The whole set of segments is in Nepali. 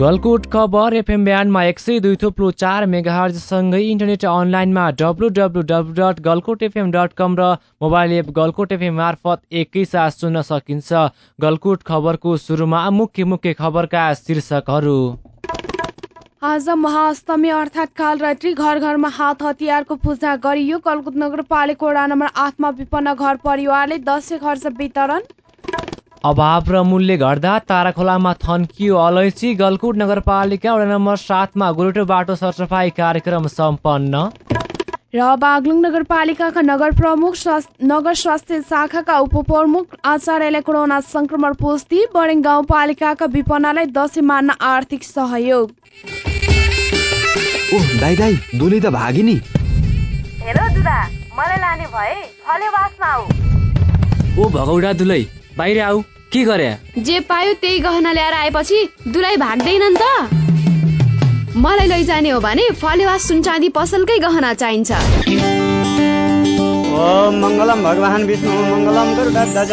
गलकुट खबर एफएम ब्यान्डमा एक सय दुई थोप्लो चार मेगाहरसँगै इन्टरनेट अनलाइनमा W W W dot Galkot FM dot com र मोबाइल एप गलकोट एफएम मार्फत एकैसाथ सुन्न सकिन्छ। गलकुट खबरको सुरुमा मुख्य मुख्य खबरका शीर्षकहरू। आज महाअष्टमी अर्थात् कालरात्रि घर घरमा हात हतियारको पूजा गरियो। कलकुट नगरपालिका वडा नम्बर आठमा विपन्न घर परिवारले दसैँ खर्च वितरण अभाव र मूल्य घट्दा ताराखोलामा थन्कियो अलैँची गलकुट नगरपालिका वडा नम्बर सातमा गोरेटो बाटो सरसफाई कार्यक्रम सम्पन्न। र बागलुङ नगरपालिकाका नगर प्रमुख नगर स्वास्थ्य शाखाका उपप्रमुख आचार्यलाई कोरोना संक्रमण पुष्टि बरेङ गाउँपालिकाका विपन्नलाई दसैँ मान्न आर्थिक सहयोग। ओह दाइ दाइ दुली त भागी नि। हेर दुदा मलाई लाने भए आऊ। ओ भगौडा दुलै। बाहिर आऊ। के गरे? जे पायो त्यही गहना ल्याएर आएपछि दुलाई भाग्दैनन् त। मलाई लैजाने हो भने फलेवा सुनचाँदी पसलकै गहना चाहिन्छ। मङ्गलम भगवान् विष्णु मङ्गलम गरुडध्वज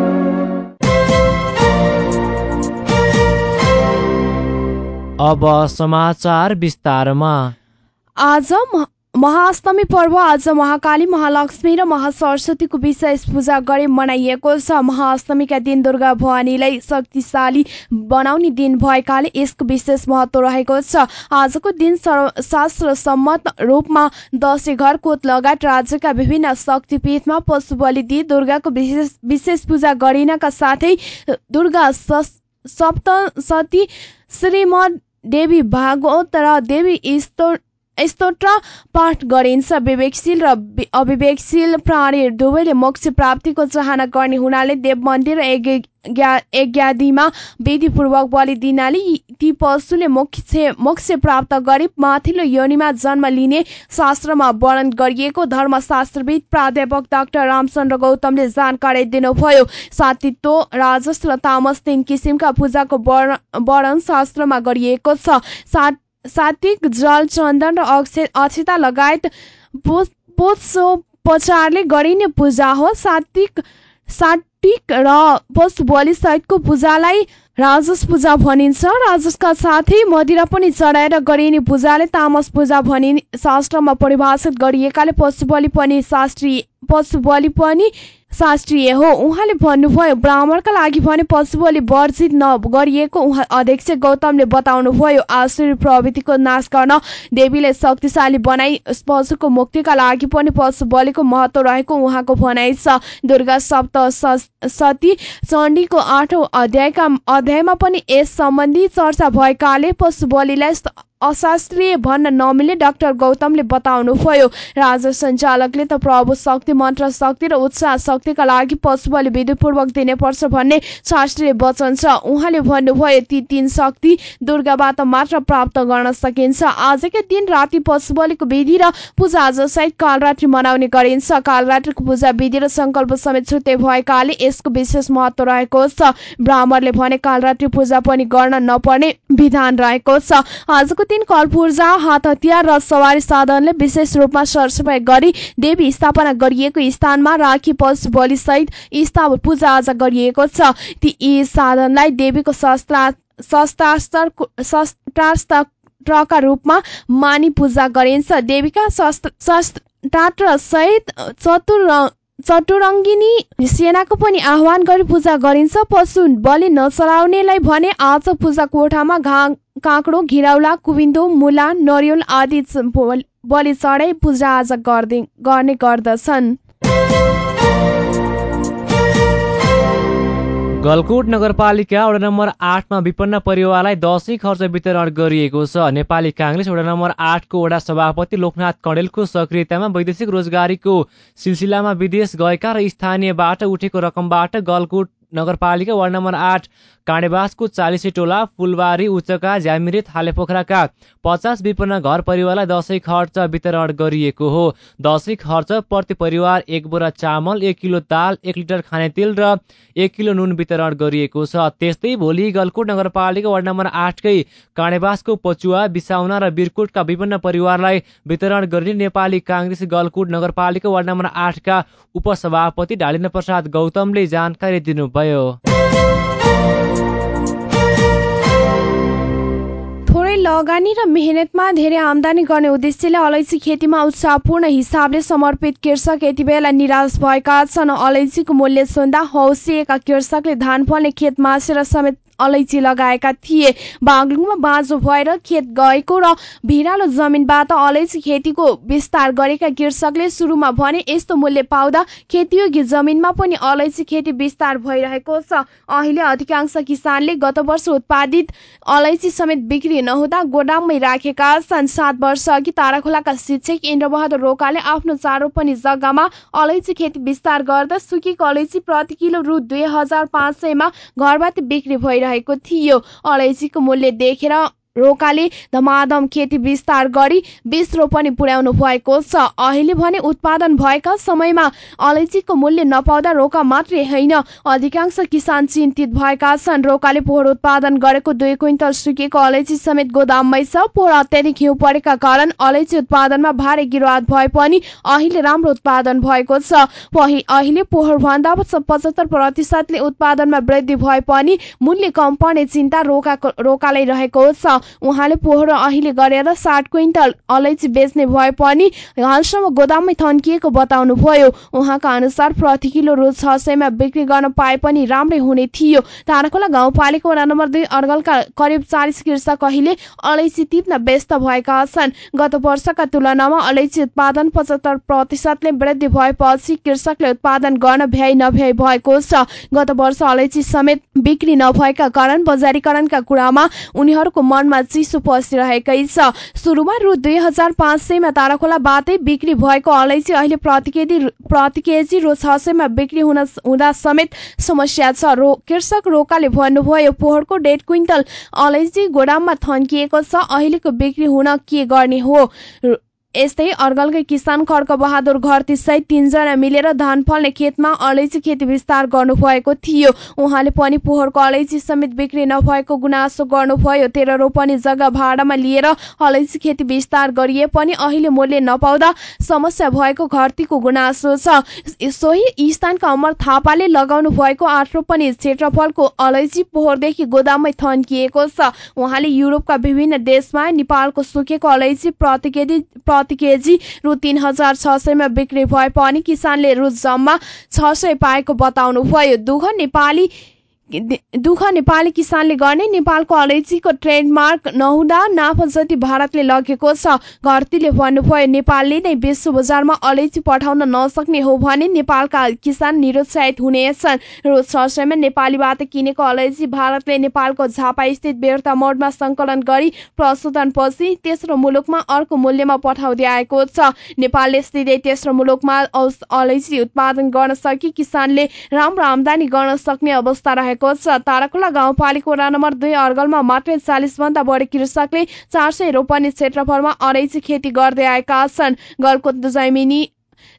अब समाचार विस्तारमा। आज महाअष्टमी पर्व आज महाकाली महालक्ष्मी र महासरस्वतीको विशेष पूजा गरी मनाइएको छ। महाअष्टमीका दिन दुर्गा भवानीलाई शक्तिशाली बनाउने दिन भएकाले यसको विशेष महत्व रहेको छ। आजको दिन शास्त्र सम्मत रूपमा दसैँ घर कोत लगायत राज्यका विभिन्न शक्तिपीठमा पशु बलि दिई दुर्गाको विशेष विशेष पूजा गरिनका साथै दुर्गा सप्तशती श्रीमद देवी भागवत र देवी स्तोत्र पाठ गरिन्छ विवेकशील र अविवेकशील प्राणी दुवैले मोक्ष प्राप्तिको चाहना गर्ने हुनाले देव मन्दिर र यज्ञादिमा विधिपूर्वक बलि दिनाले ती पशुले मोक्ष मोक्ष प्राप्त गरी माथिल्लो योनिमा जन्म लिने शास्त्रमा वर्णन गरिएको धर्मशास्त्रविद प्राध्यापक डाक्टर रामचन्द्र गौतमले जानकारी दिनुभयो। सातित्व राजस र तामस तीन किसिमका पूजाको वर्णन शास्त्रमा गरिएको छ। सात्विक जल चन्दन र अक्षता लगायत पोषोपचारले गरिने पूजा हो। सात्विक सात्विक र पशु बलि सहितको पूजालाई राजस पूजा भनिन्छ। राजसका साथै मदिरा पनि चढाएर गरिने पूजाले तामस पूजा भनि शास्त्रमा परिभाषित गरिएकाले पशु बलि पनि शास्त्रीय पशु बलि पनि शास्त्रीय हो। उहाँले भन्नुभयो ब्राह्मणका लागि भने पशु बलि वर्जित नगरिएको उहाँ अध्यक्ष गौतमले बताउनुभयो। आसुरी प्रवृत्तिको नाश गर्न देवीले शक्तिशाली बनाई पशुको मुक्तिका लागि पनि पशु बलिको महत्व रहेको उहाँको भनाइ छ। दुर्गा सप्त सती चण्डीको आठौँ अध्यायका अध्यायमा पनि यस सम्बन्धी चर्चा भएकाले पशु बलिलाई अशास्त्रीय भन्न नमिल्ने डाक्टर गौतमले बताउनुभयो। राज्य सञ्चालकले त प्रभु शक्ति मन्त्र शक्ति र उत्साह शक्तिका लागि पशु बलि विधिपूर्वक दिनुपर्छ भन्ने शास्त्रीय वचन छ। उहाँले भन्नुभयो ती तीन शक्ति दुर्गाबाट मात्र प्राप्त गर्न सकिन्छ। आजकै दिन राति पशु बलिको विधि र पूजा आज सहित कालरात्रि मनाउने गरिन्छ। कालरात्रिको पूजा विधि र संकल्प समेत छुट्टै भएकाले यसको विशेष महत्व रहेको छ। ब्राह्मणले भने कालरात्रि पूजा पनि गर्न नपर्ने विधान रहेको छ। आजको दिन कलपूर्जा हात हतियार र सवारी साधनले विशेष रूपमा सरसफाई गरी देवी स्थापना गरिएको स्थानमा राखी पशु बलिसहित पूजा आज गरिएको छ। ती यी साधनलाई देवीको शस्त्रास्त्रका रूपमा मानि पूजा गरिन्छ। देवीका शस्त्रास्त्र सहित चतुर चटुरङ्गिनी सेनाको पनि आह्वान गरी पूजा गरिन्छ। पशु बलि नचलाउनेलाई भने आज पूजा कोठामा घा काँक्रो घिराउला कुविन्दो मुला नरिवल आदि बलि चढाइ पूजा आज गर्ने गर्दछन्। गलकुट नगरपालिका वडा नम्बर आठमा विपन्न परिवारलाई दसैँ खर्च वितरण गरिएको छ। नेपाली काङ्ग्रेस वडा नम्बर आठको वडा सभापति लोकनाथ कणेलको सक्रियतामा वैदेशिक रोजगारीको सिलसिलामा विदेश गएका र स्थानीयबाट उठेको रकमबाट गलकुट नगरपालिका वार्ड नम्बर आठ काँडेबासको चालिसे टोला फुलबारी उच्चका झ्यामिरे थालेपोखराका पचास विपन्न घर परिवारलाई दसैँ खर्च वितरण गरिएको हो। दसैँ खर्च प्रति परिवार एक बोरा चामल एक किलो दाल एक लिटर खाने तेल र एक किलो नुन वितरण गरिएको छ। त्यस्तै भोलि गलकोट नगरपालिका वार्ड नम्बर आठकै काँडेबासको पचुवा बिसाउना र बिरकोटका विभिन्न परिवारलाई वितरण गर्ने नेपाली काङ्ग्रेस गलकुट नगरपालिका वार्ड नम्बर आठका उपसभापति ढालिन्द्र प्रसाद गौतमले जानकारी दिनुभयो। थोरै लगानी र मेहनतमा धेरै आमदानी गर्ने उद्देश्यले अलैँची खेतीमा उत्साहपूर्ण हिसाबले समर्पित कृषक यति बेला निराश भएका छन्। अलैँचीको मूल्य सुन्दा हौसिएका कृषकले धान फल्ने खेत मासेर समेत अलैँची लगाएका थिए। बागलुङमा बाँझो भएर खेत गएको र भिरालो जमिनबाट अलैँची खेतीको विस्तार गरेका कृषकले सुरुमा भने यस्तो मूल्य पाउँदा खेतीयोग्य जमिनमा पनि अलैँची खेती विस्तार भइरहेको छ। अहिले अधिकांश किसानले गत वर्ष उत्पादित अलैँची समेत बिक्री नहुँदा गोदाममै राखेका छन्। सात वर्ष अघि ताराखोलाका शिक्षक इन्द्रबहादुर रोकाले आफ्नो चारो पनि जग्गामा अलैँची खेती विस्तार गर्दा सुकेको अलैँची प्रति किलो रु दुई हजार पाँच सयमा घरबाट बिक्री भइरहेको रहेको थियो। अलैँचीको मूल्य देखेर रोकाले धमाधम खेती विस्तार गरी बीस रोपनी पुर्याउनु भएको छ। अहिले भने उत्पादन भएका समयमा अलैँचीको मूल्य नपाउँदा रोका मात्रै होइन। अधिकांश किसान चिन्तित भएका छन्। रोकाले पोहोर उत्पादन गरेको दुई क्विन्टल सुकेको अलैँची समेत गोदाममै छ। पोहोर अत्याधिक हिउँ परेका कारण अलैँची उत्पादनमा भारी गिरावट भए पनि अहिले राम्रो उत्पादन भएको छ। अहिले पोहोर भन्दा पचहत्तर प्रतिशतले उत्पादनमा वृद्धि भए पनि मूल्य कम पर्ने चिन्ता रोका रोकालै रहेको छ। उहाँले पोहोर अहिले गरेर साठ क्विन्टल अलैँची बेच्ने भए पनि हालसम्म गोदाममै थन्किएको बताउनुभयो। उहाँका अनुसार प्रति किलो रु छ सयमा बिक्री गर्न पाए पनि राम्रै हुने थियो। ताराखोला गाउँपालिका वडा नम्बर दुई अर्गलका करिब चालिस कृषक अहिले अलैँची टिप्न व्यस्त भएका छन्। गत वर्षका तुलनामा अलैँची उत्पादन पचहत्तर प्रतिशतले वृद्धि भएपछि कृषकले उत्पादन गर्न भ्याइ नभ्याइ भएको छ। गत वर्ष अलैँची समेत बिक्री नभएका कारण बजारीकरणका कुरामा उनीहरूको मन बजारमा चिसो पसिरहेकै छ। सुरुमा रु दुई हजार पाँच सयमा ताराखोलाबाटै बिक्री भएको अलैँची अहिले प्रति केजी प्रति रु छ सयमा बिक्री हुन हुँदा समेत समस्या छ। रो कृषक रोकाले भन्नुभयो पोहोरको डेढ क्विन्टल अलैँची गोदाममा थन्किएको छ। अहिलेको बिक्री हुन के गर्ने हो? यस्तै अर्गलकै किसान खड्क बहादुर घरती सहित तीनजना मिलेर धान फल्ने खेतमा अलैँची खेती विस्तार गर्नुभएको थियो। उहाँले पनि पोहोरको अलैँची समेत बिक्री नभएको गुनासो गर्नुभयो। तेह्र रोपनी जग्गा भाडामा लिएर अलैँची खेती विस्तार गरिए पनि अहिले मूल्य नपाउँदा समस्या भएको घरतीको गुनासो छ। सोही स्थानका अमर थापाले लगाउनु भएको आठ रोपनी क्षेत्रफलको अलैँची पोहोरदेखि गोदाममै थन्किएको छ। उहाँले युरोपका विभिन्न देशमा नेपालको सुकेको अलैँची प्रति प्रति केजी रु तिन हजार छ सयमा बिक्री भए पनि किसानले रु जम्मा छ सय पाएको बताउनुभयो। दुख नेपाली दुःख नेपाली किसानले गर्ने नेपालको अलैँचीको ट्रेडमार्क नहुँदा नाफा जति भारतले लगेको छ। घरतीले भन्नुभयो नेपालले नै विश्व बजारमा अलैँची पठाउन नसक्ने हो भने नेपालका किसान निरुत्साहित हुनेछन्। रोज छ नेपालीबाट किनेको अलैँची भारतले नेपालको झापा स्थित बेर्ता मोडमा सङ्कलन गरी प्रशोधनपछि तेस्रो मुलुकमा अर्को मूल्यमा पठाउँदै आएको छ। नेपालले सिधै तेस्रो मुलुकमा अलैँची उत्पादन गर्न सकि। किसानले राम्रो आमदानी गर्न सक्ने अवस्था रहेको भएको छ ताराखोला गाउँपालिका वडा नम्बर दुई अर्गलमा मात्रै चालिस भन्दा बढी कृषकले चार सय रोपनी क्षेत्रफलमा अलैँची खेती गर्दै आएका छन्। गलकोट जैमिनी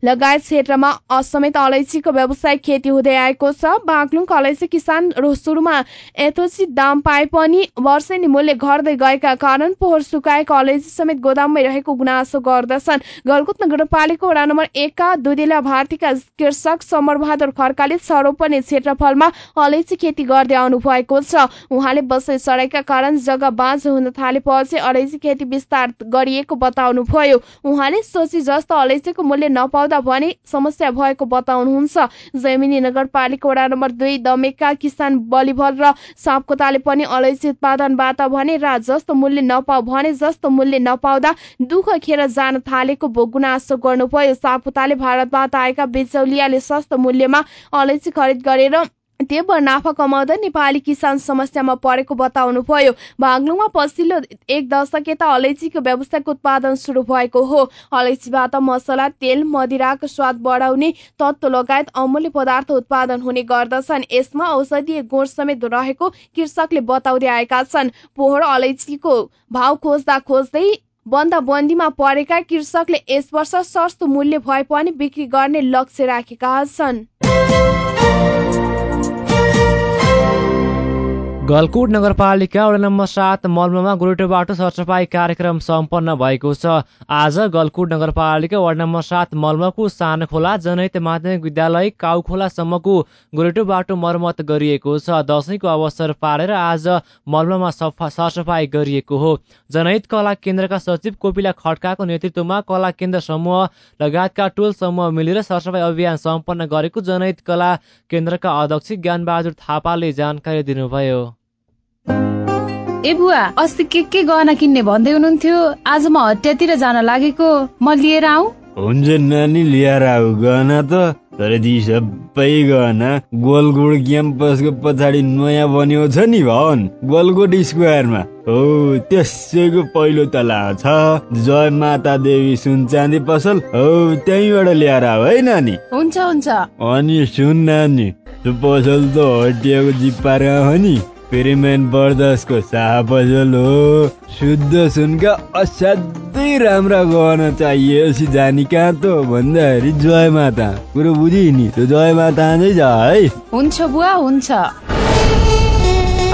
लगायत क्षेत्रमा असमेत अलैँचीको व्यावसायिक खेती हुँदै आएको छ। बागलुङको अलैँची किसान सुरुमा यथोचित दाम पाए पनि वर्षेनी मूल्य घट्दै गएका कारण पोहोर सुकाएको अलैँची समेत गोदाममै रहेको गुनासो गर्दछन्। गलकुट नगरपालिका वडा नम्बर एकका दुधेला भारतीका कृषक समरबहादुर खड्काले सरोपने क्षेत्रफलमा अलैँची खेती गर्दै आउनु भएको छ। उहाँले बसै सडाइका कारण जग्गा बाँझो हुन थालेपछि अलैँची खेती विस्तार गरिएको बताउनुभयो। उहाँले सोची जस्तो अलैँचीको मूल्य नपाउँदा भने समस्या भएको बताउनुहुन्छ। जैमिनी नगरपालिका वडा नम्बर दुई दमेका किसान बलिभल र सापकोताले पनि अलैँची उत्पादनबाट भने र जस्तो मूल्य नपाउ भने जस्तो मूल्य नपाउँदा दुःख खेर जान थालेको गुनासो गर्नुभयो। सापकोताले भारतबाट आएका बिचौलियाले सस्तो मूल्यमा अलैँची खरिद गरेर तीव्र नाफा कमाउँदा नेपाली किसान समस्यामा परेको बताउनुभयो। बागलुङमा पछिल्लो एक दशक यता अलैँचीको व्यावसायिक उत्पादन सुरु भएको हो। अलैँचीबाट मसला तेल मदिराको स्वाद बढाउने तत्त्व लगायत अमूल्य पदार्थ उत्पादन हुने गर्दछन्। यसमा औषधीय गुण समेत रहेको कृषकले बताउँदै आएका छन्। पोहोर अलैँचीको भाव खोज्दा खोज्दै बन्दीमा परेका कृषकले यस वर्ष सस्तो मूल्य भए पनि बिक्री गर्ने लक्ष्य राखेका छन्। गलकुट नगरपालिका वडा नम्बर सात मलमामा गोरेटो बाटो सरसफाई कार्यक्रम सम्पन्न भएको छ। आज गलकुट नगरपालिका वार्ड नम्बर सात मलमाको सानो खोला जनहित माध्यमिक विद्यालय काउखोलासम्मको गोरेटो बाटो मर्मत गरिएको छ। दसैँको अवसर पारेर आज मलमामा सफा सरसफाई गरिएको हो। जनहित कला केन्द्रका सचिव कोपिला खड्काको नेतृत्वमा कला केन्द्र समूह लगायतका टोल समूह मिलेर सरसफाई अभियान सम्पन्न गरेको जनहित कला केन्द्रका अध्यक्ष ज्ञानबहादुर थापाले जानकारी दिनुभयो। ए बुवा अस्ति के के गहना किन्ने भन्दै हुनुहुन्थ्यो? आज म हटियातिर जान लागेको। म लिएर आऊ। हुन्छ नानी लिएर आऊ। गहना त तर ती सबै गहना गोलगोड क्याम्पसको पछाडि नयाँ बन्यो छ नि भवन गोलगोड स्क्वायरमा। हो त्यसैको पहिलो तला छ। जय माता देवी सुन चाँदी पसल। हो त्यहीँबाट ल्याएर आऊ है नानी। हुन्छ हुन्छ। अनि सुन नानी त्यो पसल त हटियाको जिप्पार हो नि। पेरिमेन बर्दसको पसल हो शुद्ध सुनका असाध्यै राम्रा गहना चाहिएपछि जानी कहाँ त भन्दाखेरि जय माता। कुरो बुझि नि जय माता जा है। हुन्छ बुवा हुन्छ।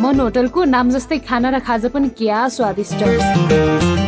मन होटलको नाम जस्तै खाना र खाजा पनि क्या स्वादिष्ट।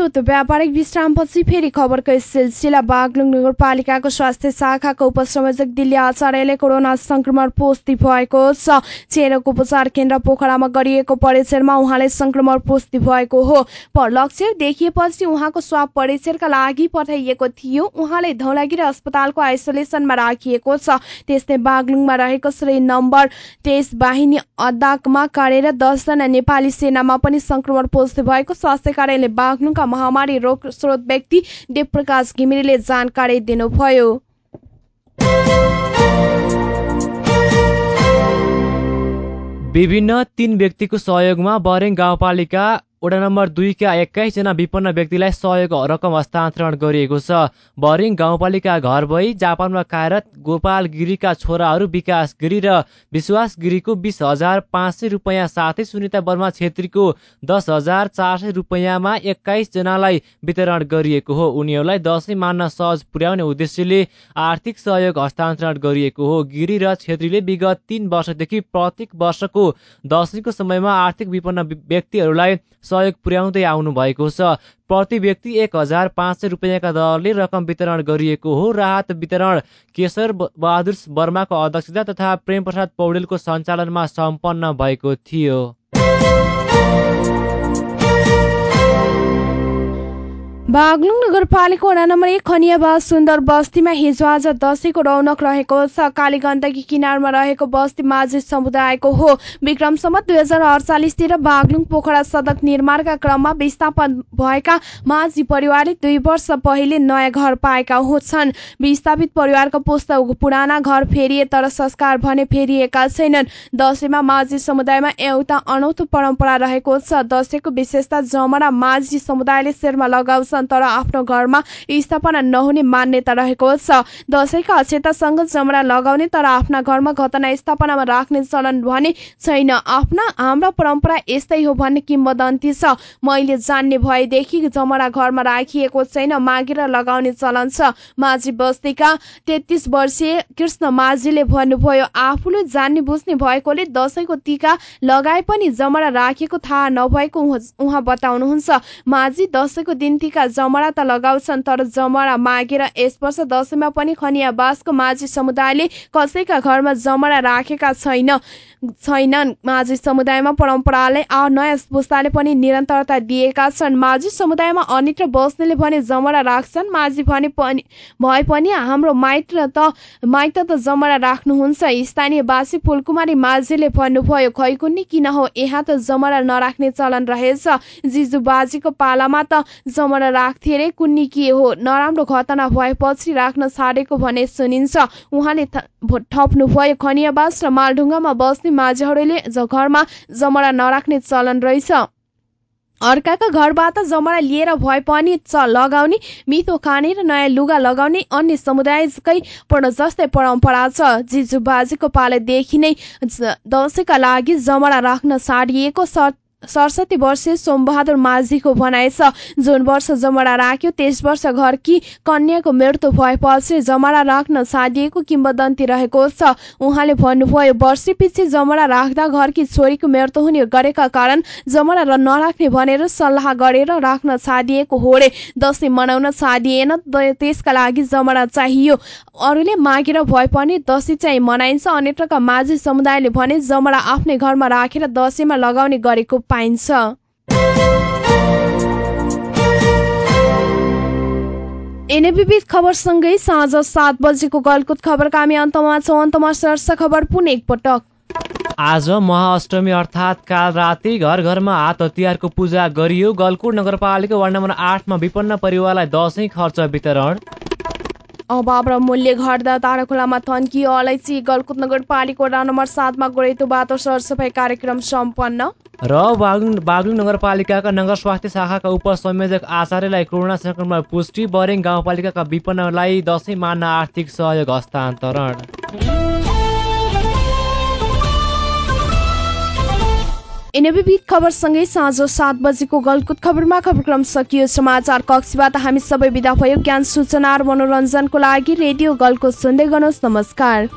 श्रोत व्यापारिक विश्रामपछि फेरि खबरको सिलसिला बागलुङ नगरपालिकाको स्वास्थ्य शाखाको उपसंयोजक दिल्ली आचार्यले कोरोना संक्रमण पुष्टि भएको छ। चेरको उपचार केन्द्र पोखरामा गरिएको परीक्षणमा उहाँले संक्रमण पुष्टि भएको हो। लक्षण देखिएपछि उहाँको स्वाब परीक्षणका लागि पठाइएको थियो। उहाँले धौलागिरी अस्पतालको आइसोलेसनमा राखिएको छ। त्यस्तै बागलुङमा रहेको श्री नम्बर तेइस बाहिनी अड्डामा कार्यरत दसजना नेपाली सेनामा पनि संक्रमण पुष्टि भएको स्वास्थ्य कार्यालय बागलुङका महामारी रोग स्रोत व्यक्ति देवप्रकाश घिमिरेले जानकारी दिनुभयो। विभिन्न तीन व्यक्तिको सहयोगमा बरेङ गाउँपालिका वडा नम्बर दुईका एक्काइसजना विपन्न व्यक्तिलाई सहयोग रकम हस्तान्तरण गरिएको छ। बरिङ गाउँपालिका घर भई जापानमा कार्यरत गोपाल गिरीका छोराहरू विकास गिरी र विश्वास गिरीको बिस हजार पाँच सय रुपियाँ साथै सुनिता वर्मा छेत्रीको दस हजार चार सय रुपियाँमा एक्काइसजनालाई वितरण गरिएको हो। उनीहरूलाई दसैँ मान्न सहज पुर्याउने उद्देश्यले आर्थिक सहयोग हस्तान्तरण गरिएको हो। गिरी र छेत्रीले विगत तीन वर्षदेखि प्रत्येक वर्षको दसैँको समयमा आर्थिक विपन्न व्यक्तिहरूलाई सहयोग पुर्याउँदै आउनु भएको छ। प्रति व्यक्ति एक हजार पाँच सय रुपियाँका दरले रकम वितरण गरिएको हो। राहत वितरण केशर बहादुर वर्माको अध्यक्षता तथा प्रेम प्रसाद पौडेलको सञ्चालनमा सम्पन्न भएको थियो। बागलुङ नगरपालिका वडा नम्बर एक खनियाबाद सुन्दर बस्तीमा हिजो आज दसैँको रौनक रहेको छ। काली गण्डकी किनारमा रहेको बस्ती माझी समुदायको हो। विक्रमसम्म दुई हजार अडचालिसतिर बागलुङ पोखरा सडक निर्माणका क्रममा विस्थापन भएका माझी परिवारले दुई वर्ष पहिले नयाँ घर पाएका छन् विस्थापित परिवारको पुस्तक पुराना घर फेरिए तर संस्कार भने फेरिएका छैनन्। दसैँमा माझी समुदायमा एउटा अनौठो परम्परा रहेको छ। दसैँको विशेषता जमरा माझी समुदायले शेरमा लगाउँछ। तर आफ्नो घरमा स्थापना नहुने मान्यता रहेको छ। दसैँका अक्षतासँग जमरा लगाउने तर आफ्ना घरमा घटना स्थापनामा राख्ने चलन भने छैन। आफ्ना हाम्रा परम्परा यस्तै हो भन्ने किम्बदन्ती छ। मैले जान्ने भएदेखि जमरा घरमा राखिएको छैन मागेर लगाउने चलन छ। माझी बस्तीका तेत्तिस वर्षीय कृष्ण माझीले भन्नुभयो आफूले जान्ने बुझ्ने भएकोले दसैँको टिका लगाए पनि जमरा राखेको थाहा नभएको उहाँ बताउनुहुन्छ। माझी दसैँको दिन टिका जमरा त लगाउँछन् तर जमरा मागेर यस वर्ष दसैँमा पनि खनिया बासको माझी समुदायले कसैका घरमा जमरा राखेका छैन। छैनन्। माझी समुदायमा परम्पराले आ नयाँ पुस्ताले पनि निरन्तरता दिएका छन्। माझी समुदायमा अनित्र बस्नेले भने जमरा राख्छन्। माझी भने पनि भए पनि हाम्रो माइत त माइत त जमरा राख्नुहुन्छ। स्थानीय बासी फुलकुमारी माझीले भन्नुभयो खैकुन्नी किन हो? यहाँ त जमरा नराख्ने चलन रहेछ। जिजु बाजीको पालामा त जमरा राख्थे रे। कुन्नी के हो? नराम्रो घटना भएपछि राख्न छाडेको भने सुनिन्छ। उहाँले थप्नुभयो। खनियाबास र मालढुङ्गामा बस्ने माझीहरूले घरमा जमरा नराख्ने चलन रहेछ। अर्काका घरबाट जमरा लिएर भए पनि लगाउने मिठो खाने र नयाँ लुगा लगाउने अन्य समुदायकै पूर्ण जस्तै परम्परा छ। जिजु बाजीको पालेदेखि नै दसैँका लागि जमरा राख्न छाडिएको सडसठी वर्षीय सोमबहादुर माझीको भनाइ छ। जुन वर्ष जमरा राख्यो त्यस वर्ष घरकी कन्याको मृत्यु भएपछि जमरा राख्न छाडिएको किम्बदन्ती रहेको छ। उहाँले भन्नुभयो वर्षी पछि जमरा राख्दा घरकी छोरीको मृत्यु हुने गरेका कारण जमरा र नराख्ने भनेर सल्लाह गरेर राख्न छाडिएको हो रे दसैँ मनाउन छाडिएन त्यसका लागि जमरा चाहियो। अरूले मागेर भए पनि दसैँ चाहिँ मनाइन्छ। अन्यत्रका माझी समुदायले भने जमरा आफ्नै घरमा राखेर दसैँमा लगाउने गरेको पाइन्छ। विविध खबरसँगै साँझ सात बजेको गलकुत खबरका हामी अन्तमा छौँ। अन्तमा सर्स खबर पुनः एकपटक आज महाअष्टमी अर्थात् काल राति घर घरमा हात हतियारको पूजा गरियो। गलकुट नगरपालिका वार्ड नम्बर आठमा विपन्न परिवारलाई दसैँ खर्च वितरण। अभाव र मूल्य घट्दा ताराखोलामा थन्कियो अलैँची गलकुट नगरपालिका वडा नम्बर सातमा गोरेतो बाटो सरसफाइ कार्यक्रम सम्पन्न। र बागलुङ बागलुङ नगरपालिकाका नगर स्वास्थ्य शाखाका उपसंयोजक आचार्यलाई कोरोना संक्रमण पुष्टि बरेङ गाउँपालिकाका विपन्नलाई दसैँ मान्न आर्थिक सहयोग हस्तान्तरण। विविध खबरसँगै साँझ सात बजेको गलकुट खबरमा खबरक्रम सकियो। समाचार कक्षबाट हामी सबै विदा भयो। ज्ञान सूचना र मनोरञ्जनको लागि रेडियो गलकुट सुन्दै गर्नुहोस् नमस्कार।